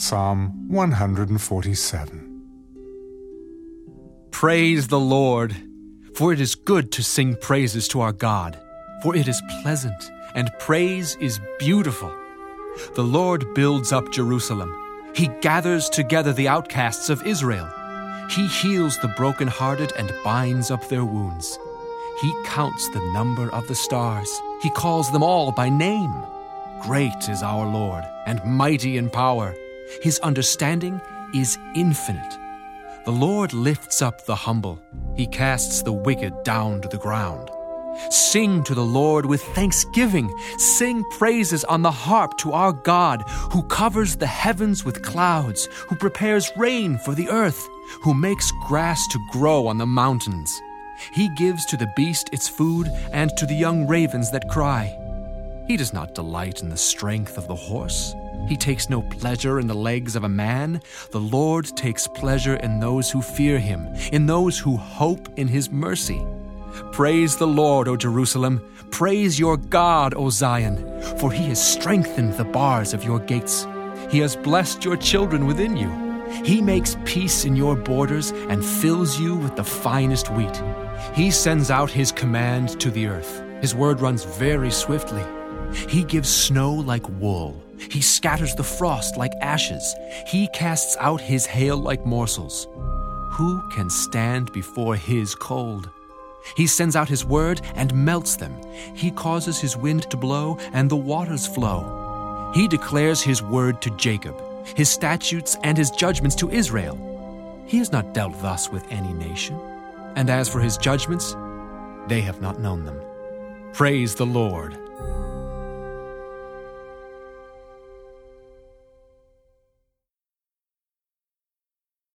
Psalm 147. Praise the Lord, for it is good to sing praises to our God, for it is pleasant, and praise is beautiful. The Lord builds up Jerusalem. He gathers together the outcasts of Israel. He heals the brokenhearted and binds up their wounds. He counts the number of the stars. He calls them all by name. Great is our Lord, and mighty in power. His understanding is infinite. The Lord lifts up the humble. He casts the wicked down to the ground. Sing to the Lord with thanksgiving. Sing praises on the harp to our God, who covers the heavens with clouds, who prepares rain for the earth, who makes grass to grow on the mountains. He gives to the beast its food and to the young ravens that cry. He does not delight in the strength of the horse. He takes no pleasure in the legs of a man. The Lord takes pleasure in those who fear him, in those who hope in his mercy. Praise the Lord, O Jerusalem. Praise your God, O Zion, for he has strengthened the bars of your gates. He has blessed your children within you. He makes peace in your borders and fills you with the finest wheat. He sends out his command to the earth. His word runs very swiftly. He gives snow like wool. He scatters the frost like ashes. He casts out his hail like morsels. Who can stand before his cold? He sends out his word and melts them. He causes his wind to blow and the waters flow. He declares his word to Jacob, his statutes and his judgments to Israel. He has not dealt thus with any nation. And as for his judgments, they have not known them. Praise the Lord.